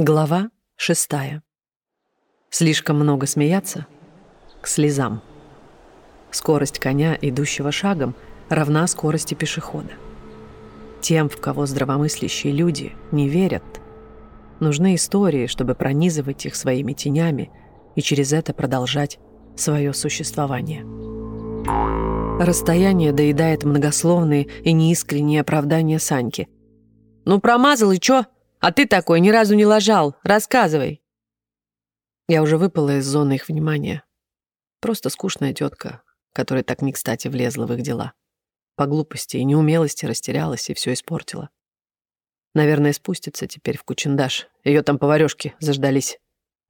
Глава шестая. Слишком много смеяться к слезам. Скорость коня, идущего шагом, равна скорости пешехода. Тем, в кого здравомыслящие люди не верят, нужны истории, чтобы пронизывать их своими тенями и через это продолжать свое существование. Расстояние доедает многословные и неискренние оправдания Саньки. «Ну, промазал и чё?» А ты такой ни разу не лажал. Рассказывай. Я уже выпала из зоны их внимания. Просто скучная тетка, которая так не кстати влезла в их дела. По глупости и неумелости растерялась и все испортила. Наверное, спустится теперь в кучендаш. Ее там поварёшки заждались.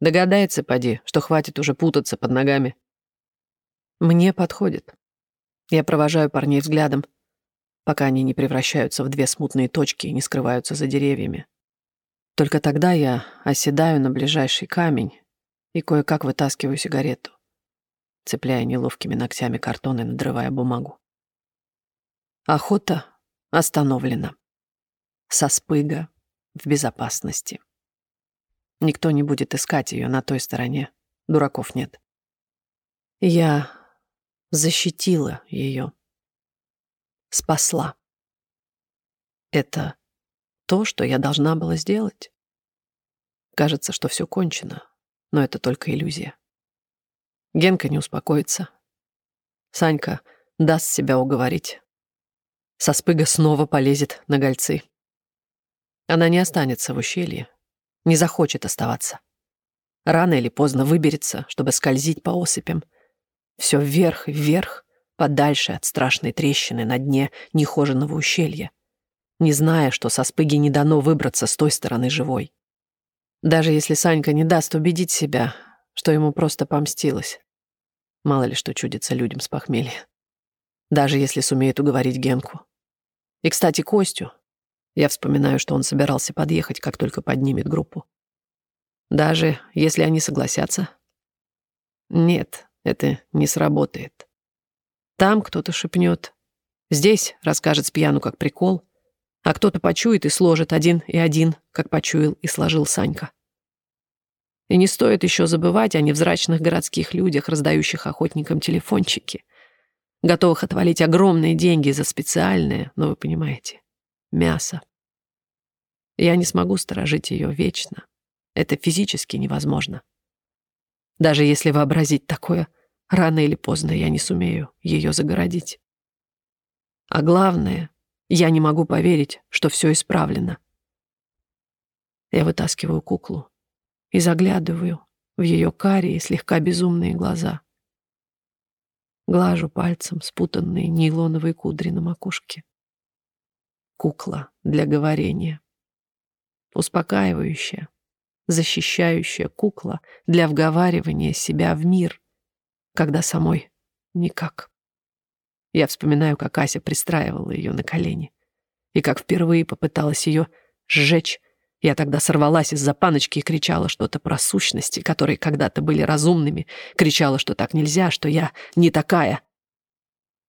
Догадается, поди, что хватит уже путаться под ногами. Мне подходит. Я провожаю парней взглядом, пока они не превращаются в две смутные точки и не скрываются за деревьями. Только тогда я оседаю на ближайший камень и кое-как вытаскиваю сигарету, цепляя неловкими ногтями картон и надрывая бумагу. Охота остановлена. Со спыга в безопасности. Никто не будет искать ее на той стороне. Дураков нет. Я защитила ее. Спасла. Это то, что я должна была сделать. Кажется, что все кончено, но это только иллюзия. Генка не успокоится. Санька даст себя уговорить. Соспыга снова полезет на гольцы. Она не останется в ущелье, не захочет оставаться. Рано или поздно выберется, чтобы скользить по осыпям. Все вверх и вверх, подальше от страшной трещины на дне нехоженного ущелья не зная, что со спыги не дано выбраться с той стороны живой. Даже если Санька не даст убедить себя, что ему просто помстилось. Мало ли что чудится людям с похмелья. Даже если сумеет уговорить Генку. И, кстати, Костю. Я вспоминаю, что он собирался подъехать, как только поднимет группу. Даже если они согласятся. Нет, это не сработает. Там кто-то шепнет. Здесь расскажет с пьяну как прикол а кто-то почует и сложит один и один, как почуял и сложил Санька. И не стоит еще забывать о невзрачных городских людях, раздающих охотникам телефончики, готовых отвалить огромные деньги за специальное, но вы понимаете, мясо. Я не смогу сторожить ее вечно. Это физически невозможно. Даже если вообразить такое, рано или поздно я не сумею ее загородить. А главное, я не могу поверить, что все исправлено. Я вытаскиваю куклу и заглядываю в ее карие, слегка безумные глаза. Глажу пальцем спутанные нейлоновые кудри на макушке. Кукла для говорения. Успокаивающая, защищающая кукла для вговаривания себя в мир, когда самой никак. Я вспоминаю, как Ася пристраивала ее на колени. И как впервые попыталась ее сжечь. Я тогда сорвалась из-за паночки и кричала что-то про сущности, которые когда-то были разумными. Кричала, что так нельзя, что я не такая.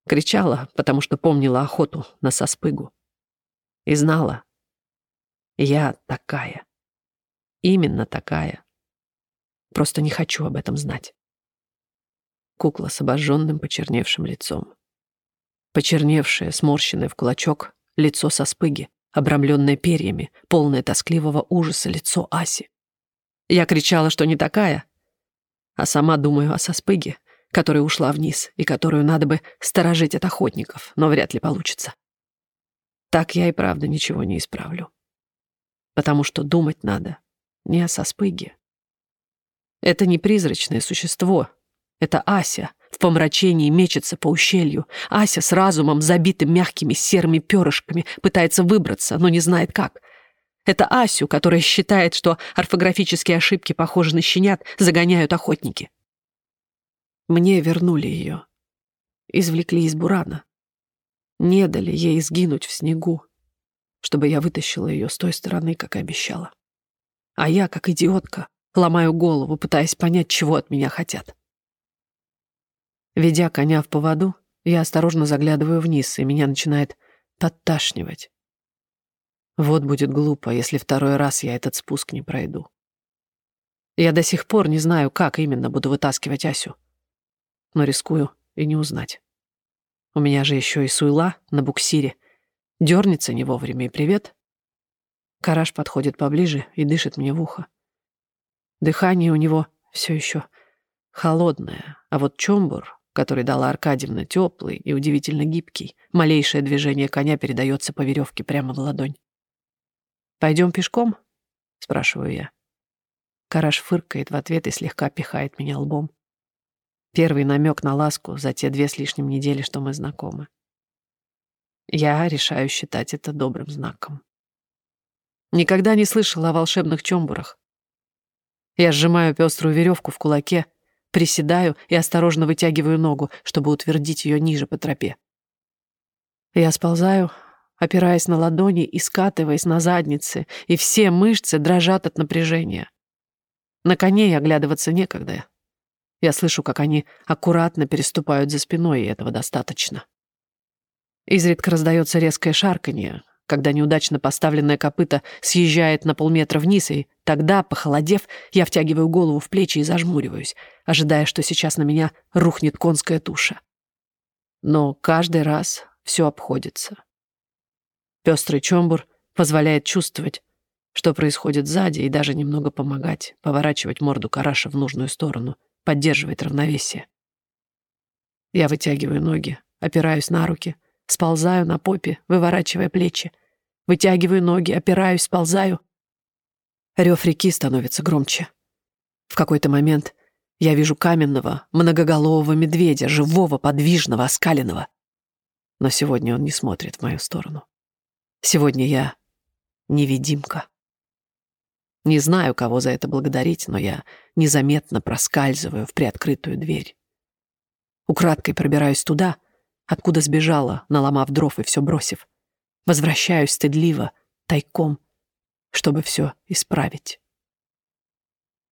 Кричала, потому что помнила охоту на соспыгу. И знала, я такая. Именно такая. Просто не хочу об этом знать. Кукла с обожженным почерневшим лицом. Почерневшее, сморщенное в кулачок, лицо со спыги, обрамленное перьями, полное тоскливого ужаса лицо Аси. Я кричала, что не такая, а сама думаю о соспыге, которая ушла вниз и которую надо бы сторожить от охотников, но вряд ли получится. Так я и правда ничего не исправлю. Потому что думать надо не о соспыге. Это не призрачное существо, это Ася, в помрачении мечется по ущелью. Ася с разумом, забитым мягкими серыми перышками, пытается выбраться, но не знает как. Это Асю, которая считает, что орфографические ошибки, похожие на щенят, загоняют охотники. Мне вернули ее. Извлекли из бурана. Не дали ей сгинуть в снегу, чтобы я вытащила ее с той стороны, как и обещала. А я, как идиотка, ломаю голову, пытаясь понять, чего от меня хотят. Ведя коня в поводу, я осторожно заглядываю вниз, и меня начинает подташнивать. Вот будет глупо, если второй раз я этот спуск не пройду. Я до сих пор не знаю, как именно буду вытаскивать Асю. Но рискую и не узнать. У меня же еще и суйла на буксире. Дернется не вовремя и привет. Караш подходит поближе и дышит мне в ухо. Дыхание у него все еще холодное, а вот чомбур, который дала Аркадьевна, теплый и удивительно гибкий. Малейшее движение коня передается по веревке прямо в ладонь. Пойдем пешком?» — спрашиваю я. Караш фыркает в ответ и слегка пихает меня лбом. Первый намек на ласку за те две с лишним недели, что мы знакомы. Я решаю считать это добрым знаком. Никогда не слышала о волшебных чомбурах. Я сжимаю пеструю веревку в кулаке, приседаю и осторожно вытягиваю ногу, чтобы утвердить ее ниже по тропе. Я сползаю, опираясь на ладони и скатываясь на заднице, и все мышцы дрожат от напряжения. На коней оглядываться некогда. Я слышу, как они аккуратно переступают за спиной, и этого достаточно. Изредка раздается резкое шарканье, когда неудачно поставленное копыто съезжает на полметра вниз, и тогда, похолодев, я втягиваю голову в плечи и зажмуриваюсь, ожидая, что сейчас на меня рухнет конская туша. Но каждый раз все обходится. Пестрый чомбур позволяет чувствовать, что происходит сзади, и даже немного помогать, поворачивать морду караша в нужную сторону, поддерживать равновесие. Я вытягиваю ноги, опираюсь на руки, сползаю на попе, выворачивая плечи, вытягиваю ноги, опираюсь, сползаю. Рев реки становится громче. В какой-то момент я вижу каменного, многоголового медведя, живого, подвижного, оскаленного. Но сегодня он не смотрит в мою сторону. Сегодня я невидимка. Не знаю, кого за это благодарить, но я незаметно проскальзываю в приоткрытую дверь. Украдкой пробираюсь туда, откуда сбежала, наломав дров и все бросив. Возвращаюсь стыдливо, тайком, чтобы все исправить.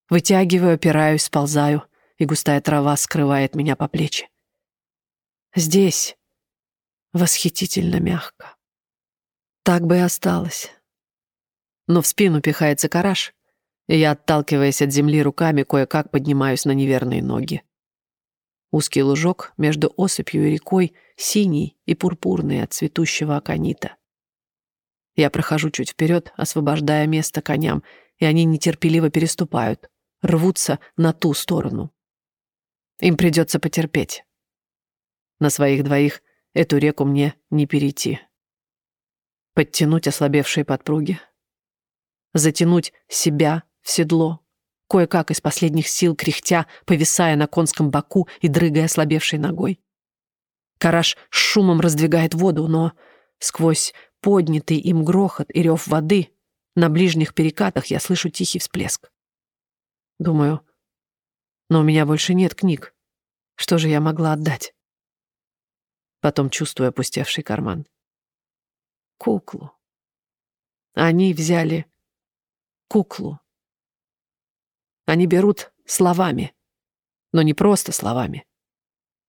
Вытягиваю, опираюсь, сползаю, и густая трава скрывает меня по плечи. Здесь восхитительно мягко. Так бы и осталось но в спину пихается караш, и я, отталкиваясь от земли руками, кое-как поднимаюсь на неверные ноги. Узкий лужок между осыпью и рекой, синий и пурпурный от цветущего аконита. Я прохожу чуть вперед, освобождая место коням, и они нетерпеливо переступают, рвутся на ту сторону. Им придется потерпеть. На своих двоих эту реку мне не перейти. Подтянуть ослабевшие подпруги, затянуть себя в седло, кое-как из последних сил кряхтя, повисая на конском боку и дрыгая ослабевшей ногой. Караш шумом раздвигает воду, но сквозь поднятый им грохот и рев воды на ближних перекатах я слышу тихий всплеск. Думаю, но у меня больше нет книг. Что же я могла отдать? Потом чувствую опустевший карман. Куклу. Они взяли куклу. Они берут словами, но не просто словами.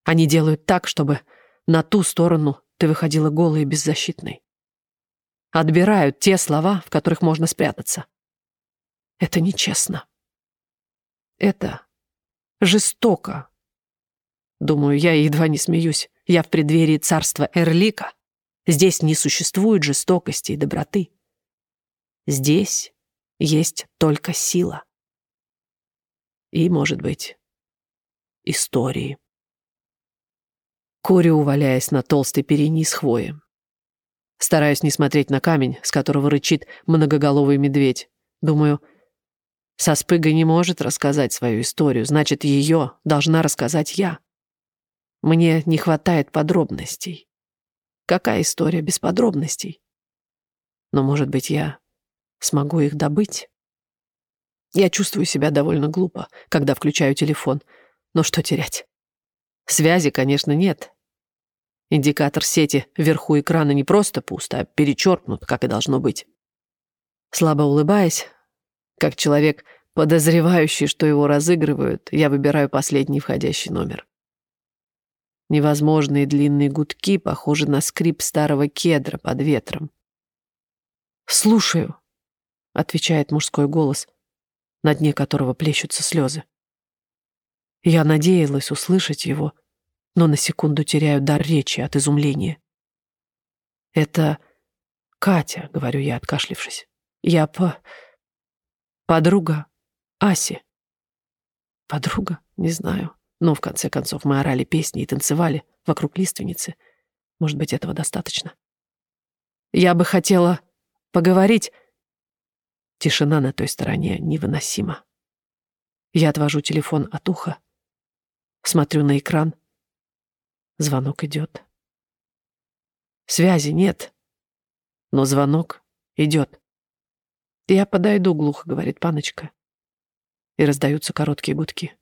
Они делают так, чтобы на ту сторону ты выходила голой и беззащитной. Отбирают те слова, в которых можно спрятаться. Это нечестно. Это жестоко. Думаю, я едва не смеюсь. Я в преддверии царства Эрлика. Здесь не существует жестокости и доброты. Здесь есть только сила. И, может быть, истории. Курю, уваляясь на толстой перине из хвои. Стараюсь не смотреть на камень, с которого рычит многоголовый медведь. Думаю, Соспыга не может рассказать свою историю, значит, ее должна рассказать я. Мне не хватает подробностей. Какая история без подробностей? Но, может быть, я смогу их добыть. Я чувствую себя довольно глупо, когда включаю телефон. Но что терять? Связи, конечно, нет. Индикатор сети вверху экрана не просто пуст, а перечеркнут, как и должно быть. Слабо улыбаясь, как человек, подозревающий, что его разыгрывают, я выбираю последний входящий номер. Невозможные длинные гудки похожи на скрип старого кедра под ветром. «Слушаю», — отвечает мужской голос, на дне которого плещутся слезы. Я надеялась услышать его, но на секунду теряю дар речи от изумления. «Это Катя», — говорю я, откашлившись. «Я по... подруга Аси». «Подруга? Не знаю. Но, в конце концов, мы орали песни и танцевали вокруг лиственницы. Может быть, этого достаточно. Я бы хотела поговорить. Тишина на той стороне невыносима. Я отвожу телефон от уха, смотрю на экран. Звонок идет. Связи нет, но звонок идет. «Я подойду», — глухо говорит паночка. И раздаются короткие гудки.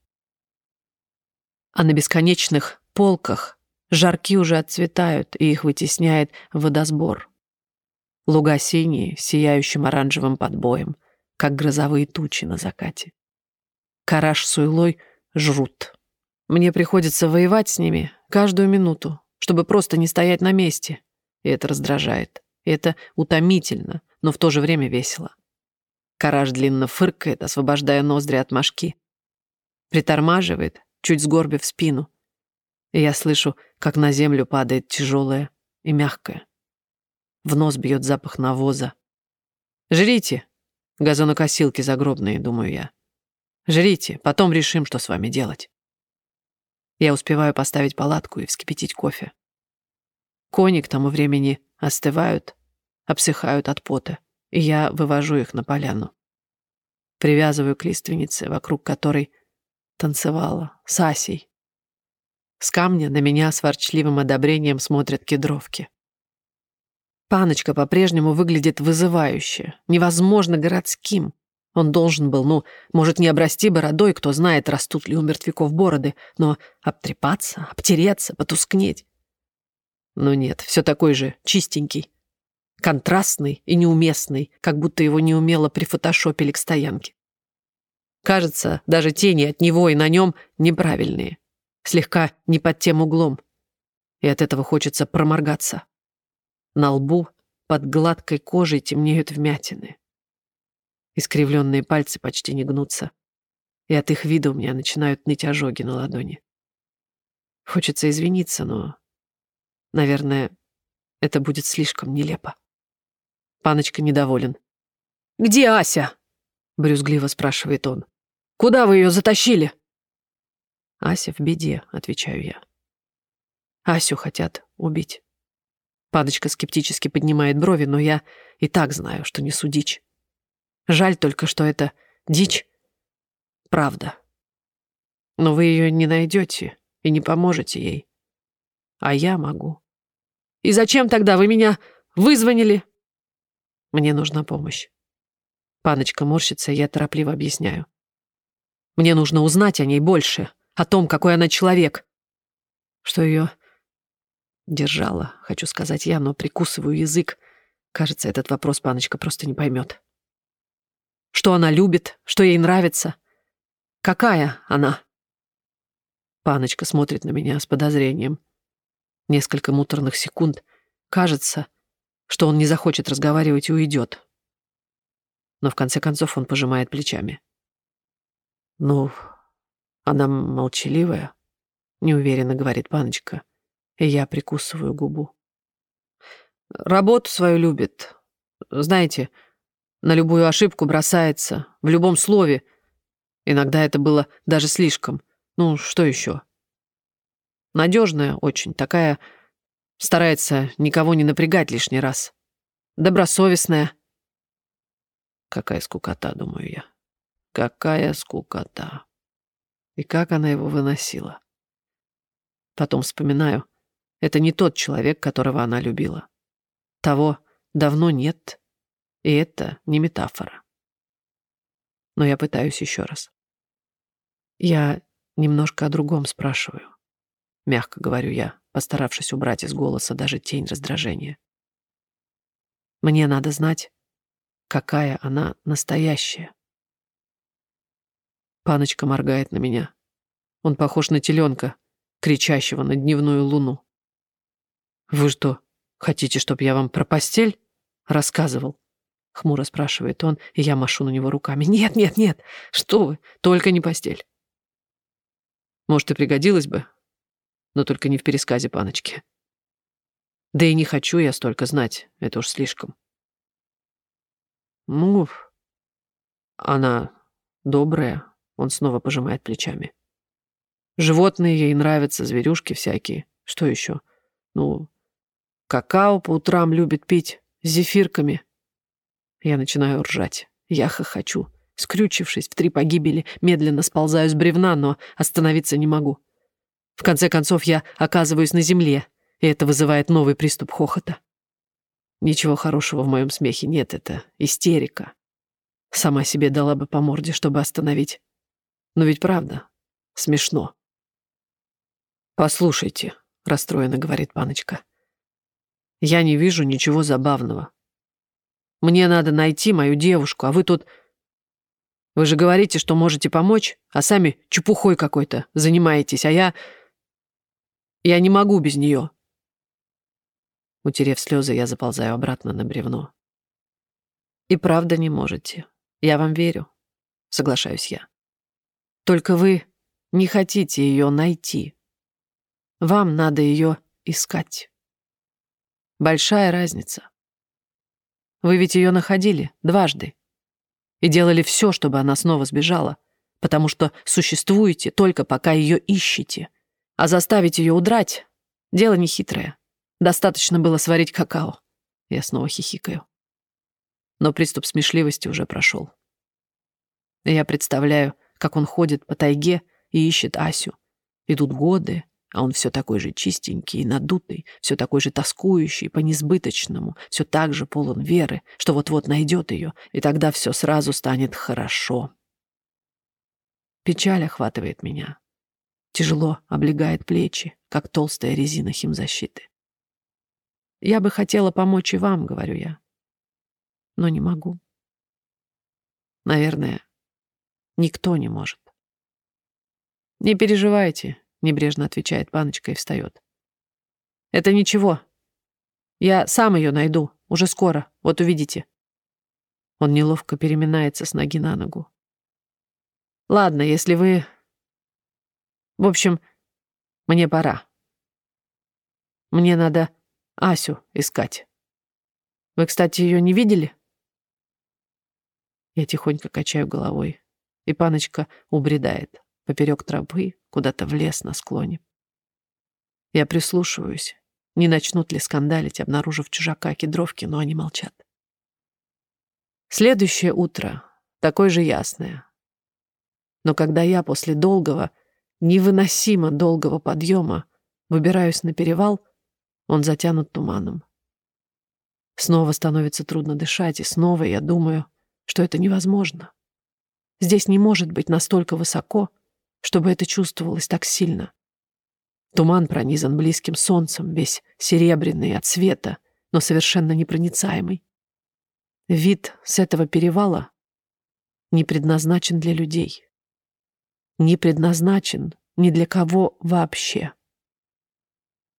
А на бесконечных полках жарки уже отцветают, и их вытесняет водосбор. Луга синие, сияющим оранжевым подбоем, как грозовые тучи на закате. Караш с уйлой жрут. Мне приходится воевать с ними каждую минуту, чтобы просто не стоять на месте. И это раздражает. И это утомительно, но в то же время весело. Караш длинно фыркает, освобождая ноздри от мошки. Притормаживает, чуть сгорбив спину. И я слышу, как на землю падает тяжелое и мягкое. В нос бьет запах навоза. «Жрите!» Газонокосилки загробные, думаю я. «Жрите, потом решим, что с вами делать». Я успеваю поставить палатку и вскипятить кофе. Кони к тому времени остывают, обсыхают от пота, и я вывожу их на поляну. Привязываю к лиственнице, вокруг которой танцевала с Асей. С камня на меня с ворчливым одобрением смотрят кедровки. Паночка по-прежнему выглядит вызывающе, невозможно городским. Он должен был, ну, может, не обрасти бородой, кто знает, растут ли у мертвяков бороды, но обтрепаться, обтереться, потускнеть. Но нет, все такой же чистенький, контрастный и неуместный, как будто его неумело прифотошопили к стоянке. Кажется, даже тени от него и на нем неправильные, слегка не под тем углом. И от этого хочется проморгаться. На лбу под гладкой кожей темнеют вмятины. Искривленные пальцы почти не гнутся, и от их вида у меня начинают ныть ожоги на ладони. Хочется извиниться, но, наверное, это будет слишком нелепо. Паночка недоволен. «Где Ася?» — брюзгливо спрашивает он. Куда вы ее затащили?» «Ася в беде», — отвечаю я. «Асю хотят убить». Падочка скептически поднимает брови, но я и так знаю, что несу дичь. Жаль только, что это дичь. Правда. Но вы ее не найдете и не поможете ей. А я могу. И зачем тогда вы меня вызвонили? Мне нужна помощь. Паночка морщится, я торопливо объясняю. Мне нужно узнать о ней больше, о том, какой она человек. Что ее держала, хочу сказать я, но прикусываю язык. Кажется, этот вопрос паночка просто не поймет. Что она любит, что ей нравится. Какая она? Паночка смотрит на меня с подозрением. Несколько муторных секунд. Кажется, что он не захочет разговаривать и уйдет. Но в конце концов он пожимает плечами. «Ну, она молчаливая», — неуверенно говорит паночка, и я прикусываю губу. «Работу свою любит. Знаете, на любую ошибку бросается, в любом слове. Иногда это было даже слишком. Ну, что еще? Надежная очень, такая, старается никого не напрягать лишний раз. Добросовестная. Какая скукота, думаю я. Какая скукота. И как она его выносила. Потом вспоминаю, это не тот человек, которого она любила. Того давно нет, и это не метафора. Но я пытаюсь еще раз. Я немножко о другом спрашиваю. Мягко говорю я, постаравшись убрать из голоса даже тень раздражения. Мне надо знать, какая она настоящая. Паночка моргает на меня. Он похож на теленка, кричащего на дневную луну. «Вы что, хотите, чтоб я вам про постель рассказывал?» Хмуро спрашивает он, и я машу на него руками. «Нет, нет, нет! Что вы! Только не постель!» «Может, и пригодилось бы, но только не в пересказе паночки. Да и не хочу я столько знать, это уж слишком». «Ну, она добрая», — он снова пожимает плечами. «Животные ей нравятся, зверюшки всякие. Что еще? Ну, какао по утрам любит пить с зефирками». Я начинаю ржать. Я хохочу. Скрючившись в три погибели, медленно сползаю с бревна, но остановиться не могу. В конце концов, я оказываюсь на земле, и это вызывает новый приступ хохота. Ничего хорошего в моем смехе нет, это истерика. Сама себе дала бы по морде, чтобы остановить. Но ведь правда, смешно. «Послушайте», — расстроенно говорит паночка, — «я не вижу ничего забавного. Мне надо найти мою девушку, а вы тут... Вы же говорите, что можете помочь, а сами чепухой какой-то занимаетесь, а я... Я не могу без нее. Утерев слезы, я заползаю обратно на бревно. И правда не можете. Я вам верю, соглашаюсь я. Только вы не хотите ее найти. Вам надо ее искать. Большая разница. Вы ведь ее находили дважды. И делали все, чтобы она снова сбежала, потому что существуете только пока ее ищете. А заставить ее удрать — дело нехитрое. Достаточно было сварить какао. Я снова хихикаю. Но приступ смешливости уже прошел. Я представляю, как он ходит по тайге и ищет Асю. Идут годы, а он все такой же чистенький и надутый, все такой же тоскующий по несбыточному, все так же полон веры, что вот-вот найдет ее, и тогда все сразу станет хорошо. Печаль охватывает меня. Тяжело облегает плечи, как толстая резина химзащиты. Я бы хотела помочь и вам, говорю я, но не могу. Наверное, никто не может. Не переживайте, Небрежно отвечает паночка и встает. Это ничего. Я сам ее найду. Уже скоро. Вот увидите. Он неловко переминается с ноги на ногу. Ладно, если вы... В общем, мне пора. Мне надо Асю искать. Вы, кстати, ее не видели? Я тихонько качаю головой, и паночка убредает поперек тропы, куда-то в лес на склоне. Я прислушиваюсь, не начнут ли скандалить, обнаружив чужака кедровки, но они молчат. Следующее утро такое же ясное. Но когда я после долгого, невыносимо долгого подъема выбираюсь на перевал, он затянут туманом. Снова становится трудно дышать, и снова я думаю, что это невозможно. Здесь не может быть настолько высоко, чтобы это чувствовалось так сильно. Туман пронизан близким солнцем, весь серебряный от света, но совершенно непроницаемый. Вид с этого перевала не предназначен для людей. Не предназначен ни для кого вообще.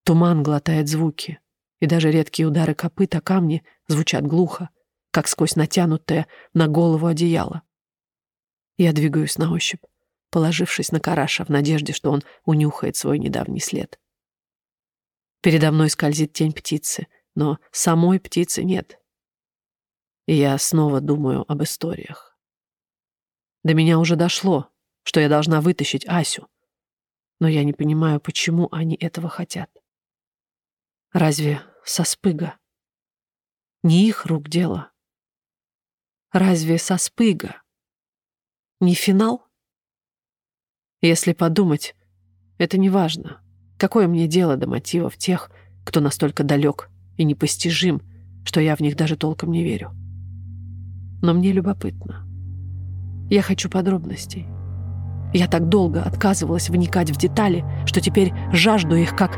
Туман глотает звуки, и даже редкие удары копыт о камни звучат глухо, как сквозь натянутое на голову одеяло. Я двигаюсь на ощупь положившись на Караша в надежде, что он унюхает свой недавний след. Передо мной скользит тень птицы, но самой птицы нет. И я снова думаю об историях. До меня уже дошло, что я должна вытащить Асю, но я не понимаю, почему они этого хотят. Разве со спыга? Не их рук дело. Разве со спыга? Не финал? Если подумать, это не важно. Какое мне дело до мотивов тех, кто настолько далек и непостижим, что я в них даже толком не верю. Но мне любопытно. Я хочу подробностей. Я так долго отказывалась вникать в детали, что теперь жажду их как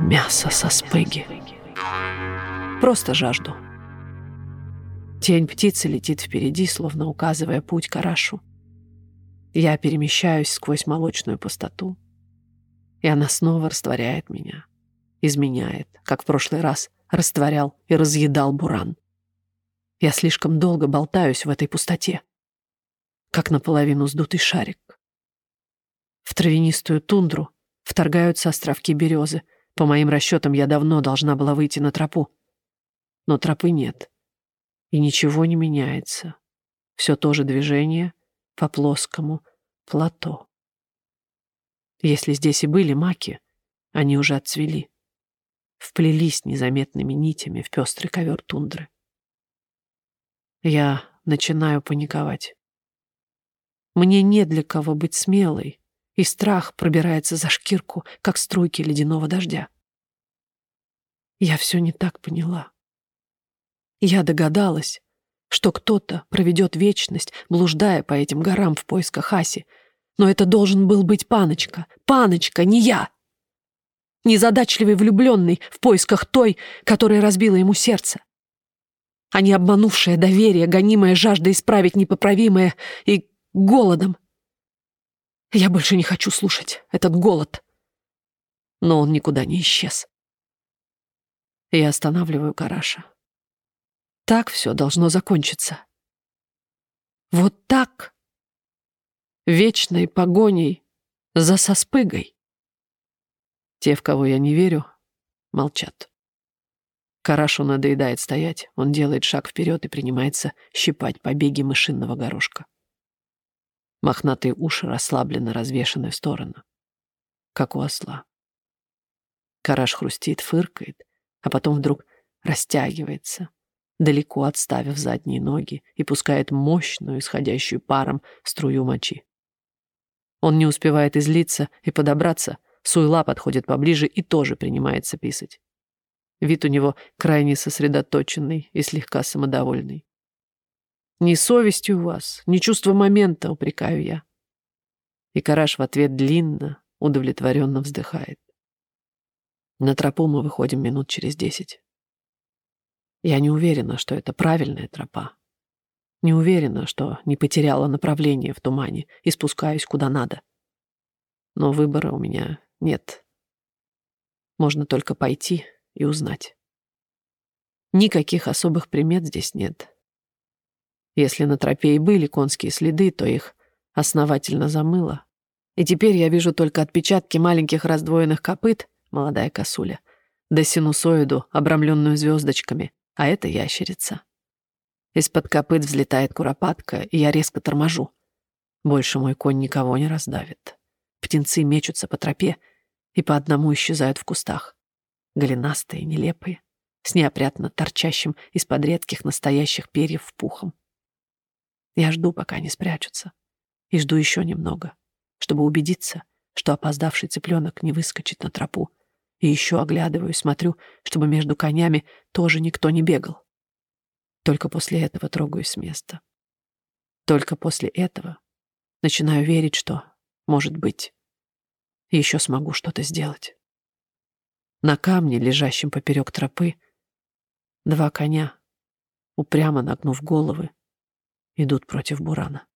мясо со спыги. Просто жажду. Тень птицы летит впереди, словно указывая путь Карашу. Я перемещаюсь сквозь молочную пустоту, и она снова растворяет меня, изменяет, как в прошлый раз растворял и разъедал буран. Я слишком долго болтаюсь в этой пустоте, как наполовину сдутый шарик. В травянистую тундру вторгаются островки березы. По моим расчетам, я давно должна была выйти на тропу. Но тропы нет. И ничего не меняется. Все то же движение по плоскому плато. Если здесь и были маки, они уже отцвели. Вплелись незаметными нитями в пестрый ковер тундры. Я начинаю паниковать. Мне не для кого быть смелой, и страх пробирается за шкирку, как струйки ледяного дождя. Я все не так поняла. Я догадалась, что кто-то проведет вечность, блуждая по этим горам в поисках Аси, но это должен был быть Паночка. Паночка, не я! Незадачливый влюбленный в поисках той, которая разбила ему сердце. А не обманувшее доверие, гонимое жаждой исправить непоправимое и голодом. Я больше не хочу слушать этот голод. Но он никуда не исчез. Я останавливаю Караша. Так все должно закончиться. Вот так. Вечной погоней за соспыгой. Те, в кого я не верю, молчат. Карашу надоедает стоять. Он делает шаг вперед и принимается щипать побеги мышинного горошка. Мохнатые уши расслабленно развешаны в сторону, как у осла. Караш хрустит, фыркает, а потом вдруг растягивается, далеко отставив задние ноги и пускает мощную, исходящую паром, струю мочи. Он не успевает излиться и подобраться, Суйла подходит поближе и тоже принимается писать. Вид у него крайне сосредоточенный и слегка самодовольный. Ни совести у вас, ни чувства момента, упрекаю я. И Караш в ответ длинно, удовлетворенно вздыхает. На тропу мы выходим минут через десять. Я не уверена, что это правильная тропа. Не уверена, что не потеряла направление в тумане и спускаюсь куда надо. Но выбора у меня нет. Можно только пойти и узнать. Никаких особых примет здесь нет. Если на тропе и были конские следы, то их основательно замыло. И теперь я вижу только отпечатки маленьких раздвоенных копыт, молодая косуля, да синусоиду, обрамленную звездочками, а это ящерица. Из-под копыт взлетает куропатка, и я резко торможу. Больше мой конь никого не раздавит. Птенцы мечутся по тропе и по одному исчезают в кустах. Голенастые, нелепые, с неопрятно торчащим из-под редких настоящих перьев пухом. Я жду, пока они спрячутся. И жду еще немного, чтобы убедиться, что опоздавший цыпленок не выскочит на тропу. И еще оглядываю, смотрю, чтобы между конями тоже никто не бегал. Только после этого трогаюсь с места. Только после этого начинаю верить, что, может быть, еще смогу что-то сделать. На камне, лежащем поперек тропы, два коня, упрямо нагнув головы, идут против бурана.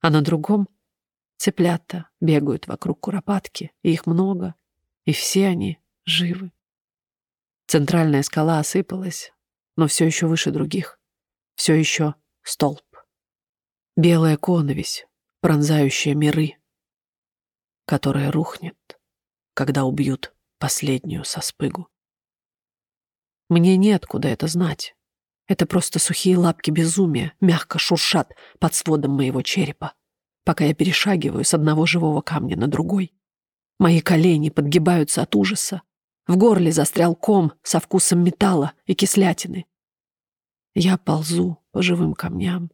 А на другом цыплята бегают вокруг куропатки, и их много, и все они живы. Центральная скала осыпалась, но все еще выше других, все еще столб. Белая коновесь, пронзающая миры, которая рухнет, когда убьют последнюю соспыгу. Мне неоткуда это знать. Это просто сухие лапки безумия мягко шуршат под сводом моего черепа, пока я перешагиваю с одного живого камня на другой. Мои колени подгибаются от ужаса. В горле застрял ком со вкусом металла и кислятины. Я ползу по живым камням,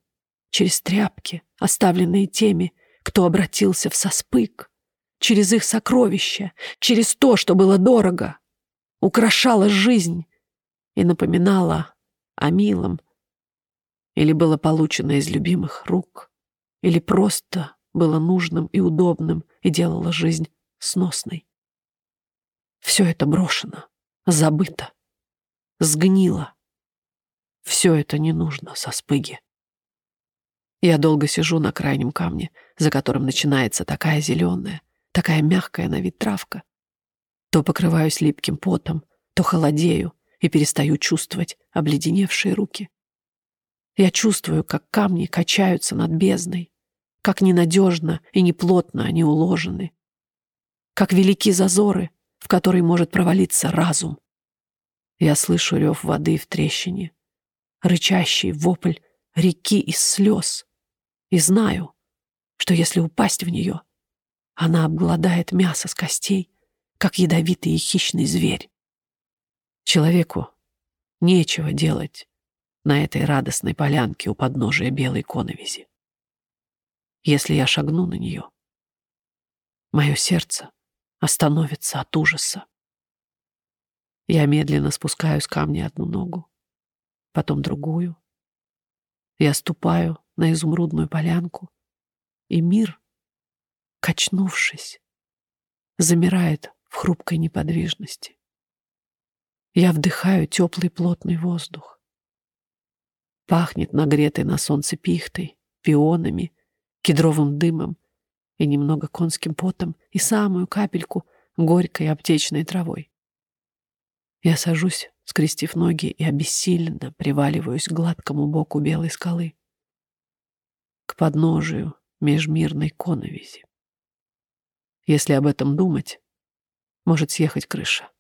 через тряпки, оставленные теми, кто обратился в соспык, через их сокровища, через то, что было дорого, украшало жизнь и напоминало о милом, или было получено из любимых рук, или просто было нужным и удобным и делало жизнь сносной. Все это брошено, забыто, сгнило. Все это не нужно со спыги. Я долго сижу на крайнем камне, за которым начинается такая зеленая, такая мягкая на вид травка. То покрываюсь липким потом, то холодею, и перестаю чувствовать обледеневшие руки. Я чувствую, как камни качаются над бездной, как ненадежно и неплотно они уложены, как велики зазоры, в которые может провалиться разум. Я слышу рев воды в трещине, рычащий вопль реки из слез, и знаю, что если упасть в нее, она обгладает мясо с костей, как ядовитый и хищный зверь. Человеку нечего делать на этой радостной полянке у подножия белой коновизи. Если я шагну на нее, мое сердце остановится от ужаса. Я медленно спускаю с камня одну ногу, потом другую. Я ступаю на изумрудную полянку, и мир, качнувшись, замирает в хрупкой неподвижности. Я вдыхаю теплый плотный воздух. Пахнет нагретой на солнце пихтой, пионами, кедровым дымом и немного конским потом и самую капельку горькой аптечной травой. Я сажусь, скрестив ноги и обессиленно приваливаюсь к гладкому боку белой скалы, к подножию межмирной коновизи. Если об этом думать, может съехать крыша.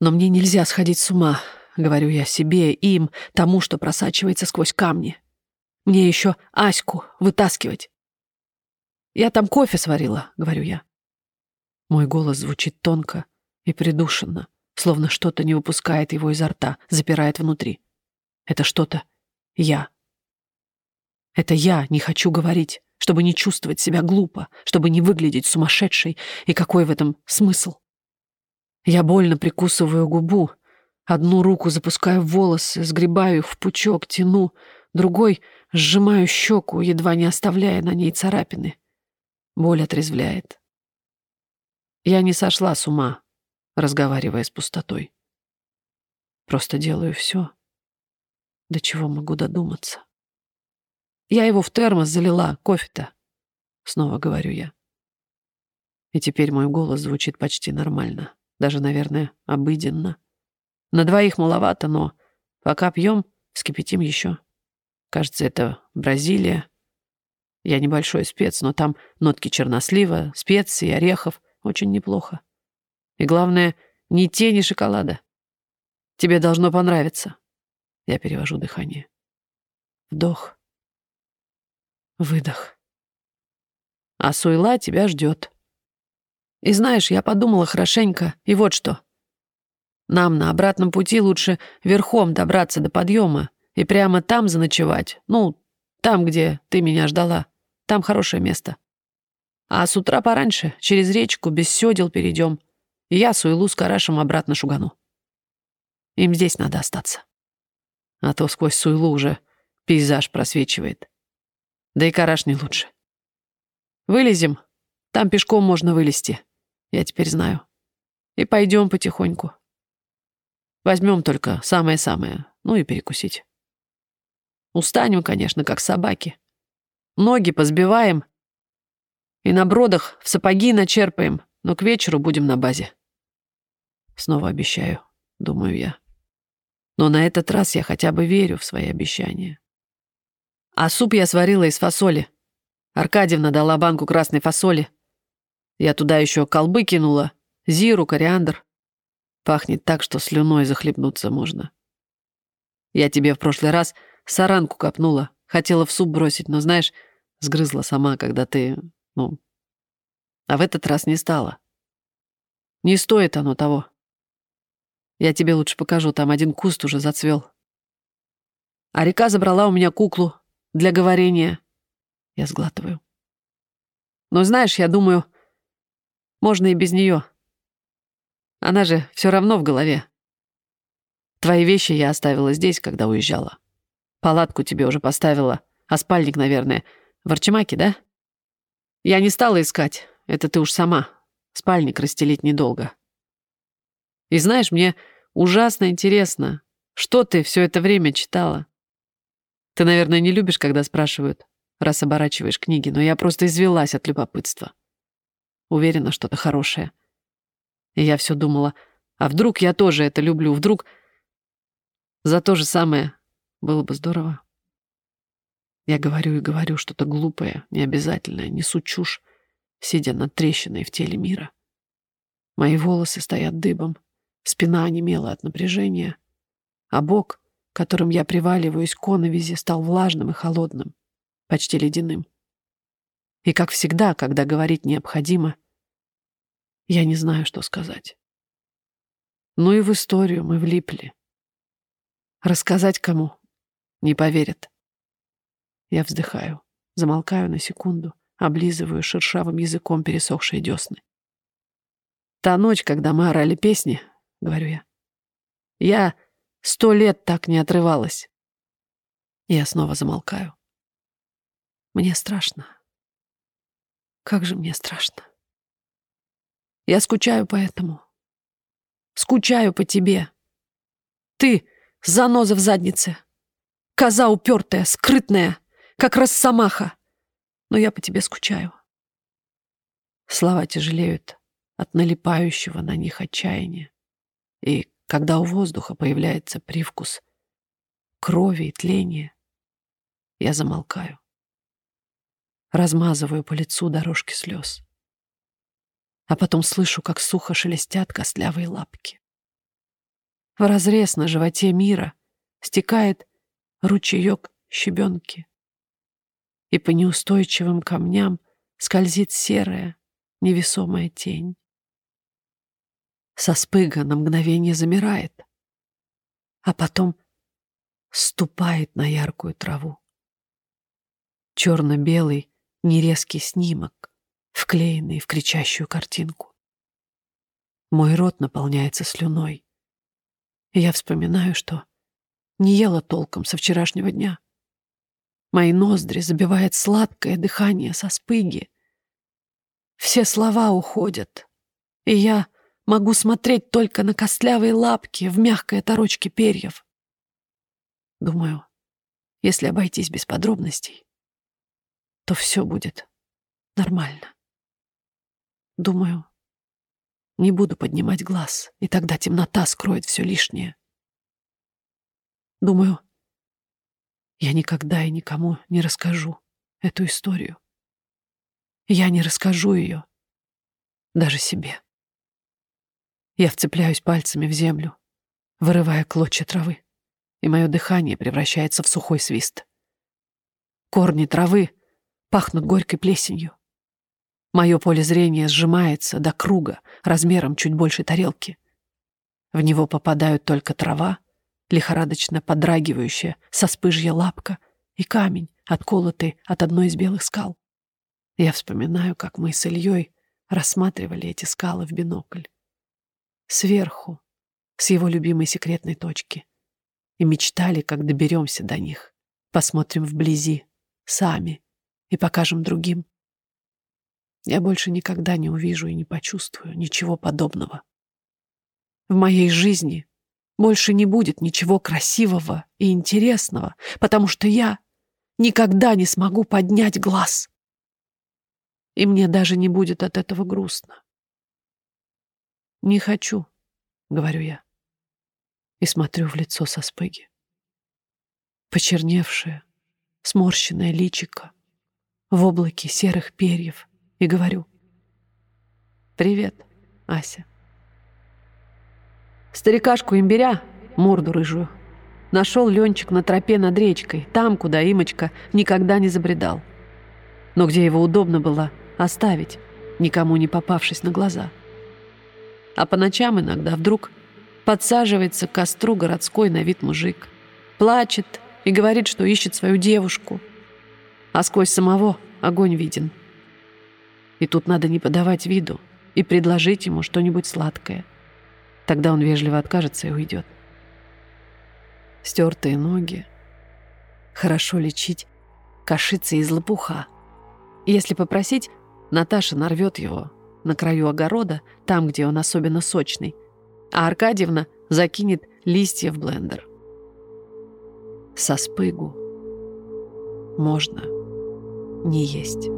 Но мне нельзя сходить с ума, — говорю я себе, им, тому, что просачивается сквозь камни. Мне еще Аську вытаскивать. «Я там кофе сварила», — говорю я. Мой голос звучит тонко и придушенно, словно что-то не выпускает его изо рта, запирает внутри. Это что-то я. Это я не хочу говорить, чтобы не чувствовать себя глупо, чтобы не выглядеть сумасшедшей, и какой в этом смысл? Я больно прикусываю губу, Одну руку запускаю в волосы, сгребаю их в пучок, тяну, другой сжимаю щеку, едва не оставляя на ней царапины. Боль отрезвляет. Я не сошла с ума, разговаривая с пустотой. Просто делаю все, до чего могу додуматься. Я его в термос залила, кофе-то, снова говорю я. И теперь мой голос звучит почти нормально, даже, наверное, обыденно. На двоих маловато, но пока пьем, вскипятим еще. Кажется, это Бразилия. Я небольшой спец, но там нотки чернослива, специй, орехов. Очень неплохо. И главное, ни тени шоколада. Тебе должно понравиться. Я перевожу дыхание. Вдох. Выдох. А Суйла тебя ждет. И знаешь, я подумала хорошенько, и вот что. Нам на обратном пути лучше верхом добраться до подъема и прямо там заночевать. Ну, там, где ты меня ждала. Там хорошее место. А с утра пораньше через речку без сёдел перейдем. И я Суэлу с Карашем обратно шугану. Им здесь надо остаться. А то сквозь Суэлу уже пейзаж просвечивает. Да и Караш не лучше. Вылезем. Там пешком можно вылезти. Я теперь знаю. И пойдем потихоньку. Возьмем только самое-самое, ну и перекусить. Устанем, конечно, как собаки. Ноги позбиваем и на бродах в сапоги начерпаем, но к вечеру будем на базе. Снова обещаю, думаю я. Но на этот раз я хотя бы верю в свои обещания. А суп я сварила из фасоли. Аркадьевна дала банку красной фасоли. Я туда еще колбы кинула, зиру, кориандр. Пахнет так, что слюной захлебнуться можно. Я тебе в прошлый раз саранку копнула. Хотела в суп бросить, но, знаешь, сгрызла сама, когда ты... Ну... А в этот раз не стала. Не стоит оно того. Я тебе лучше покажу, там один куст уже зацвел. А река забрала у меня куклу для говорения. Я сглатываю. Но знаешь, я думаю, можно и без нее. Она же все равно в голове. Твои вещи я оставила здесь, когда уезжала. Палатку тебе уже поставила, а спальник, наверное, в Арчимаке, да? Я не стала искать, это ты уж сама. Спальник расстелить недолго. И знаешь, мне ужасно интересно, что ты все это время читала. Ты, наверное, не любишь, когда спрашивают, раз оборачиваешь книги, но я просто извелась от любопытства. Уверена, что-то хорошее. И я все думала, а вдруг я тоже это люблю, вдруг За то же самое было бы здорово. Я говорю и говорю что-то глупое, необязательное, несу чушь, сидя над трещиной в теле мира. Мои волосы стоят дыбом, спина онемела от напряжения, а бок, которым я приваливаюсь к коновизе, стал влажным и холодным, почти ледяным. И, как всегда, когда говорить необходимо, я не знаю, что сказать. Ну и в историю мы влипли. Рассказать кому? Не поверят. Я вздыхаю, замолкаю на секунду, облизываю шершавым языком пересохшие десны. Та ночь, когда мы орали песни, — говорю я, — я сто лет так не отрывалась. Я снова замолкаю. Мне страшно. Как же мне страшно. Я скучаю по этому. Скучаю по тебе. Ты — заноза в заднице. Коза упертая, скрытная, как росомаха. Но я по тебе скучаю. Слова тяжелеют от налипающего на них отчаяния. И когда у воздуха появляется привкус крови и тления, я замолкаю размазываю по лицу дорожки слез. А потом слышу, как сухо шелестят костлявые лапки. В разрез на животе мира стекает ручеек щебенки, и по неустойчивым камням скользит серая, невесомая тень. Со спыга на мгновение замирает, а потом ступает на яркую траву. Черно-белый нерезкий снимок, вклеенный в кричащую картинку. Мой рот наполняется слюной. И я вспоминаю, что не ела толком со вчерашнего дня. Мои ноздри забивает сладкое дыхание со спыги. Все слова уходят, и я могу смотреть только на костлявые лапки в мягкой оторочке перьев. Думаю, если обойтись без подробностей, то все будет нормально. Думаю, не буду поднимать глаз, и тогда темнота скроет все лишнее. Думаю, я никогда и никому не расскажу эту историю. Я не расскажу ее даже себе. Я вцепляюсь пальцами в землю, вырывая клочья травы, и мое дыхание превращается в сухой свист. Корни травы пахнут горькой плесенью. Мое поле зрения сжимается до круга размером чуть больше тарелки. В него попадают только трава, лихорадочно подрагивающая, со спыжья лапка и камень, отколотый от одной из белых скал. Я вспоминаю, как мы с Ильей рассматривали эти скалы в бинокль. Сверху, с его любимой секретной точки. И мечтали, как доберемся до них. Посмотрим вблизи, сами, и покажем другим. Я больше никогда не увижу и не почувствую ничего подобного. В моей жизни больше не будет ничего красивого и интересного, потому что я никогда не смогу поднять глаз. И мне даже не будет от этого грустно. «Не хочу», — говорю я, и смотрю в лицо со спыги. Почерневшее, сморщенное личико, в облаке серых перьев и говорю «Привет, Ася». Старикашку имбиря, морду рыжую, нашел Ленчик на тропе над речкой, там, куда Имочка никогда не забредал. Но где его удобно было оставить, никому не попавшись на глаза. А по ночам иногда вдруг подсаживается к костру городской на вид мужик, плачет и говорит, что ищет свою девушку – а сквозь самого огонь виден. И тут надо не подавать виду и предложить ему что-нибудь сладкое. Тогда он вежливо откажется и уйдет. Стертые ноги. Хорошо лечить кашицы из лопуха. Если попросить, Наташа нарвет его на краю огорода, там, где он особенно сочный, а Аркадьевна закинет листья в блендер. Со спыгу можно не есть.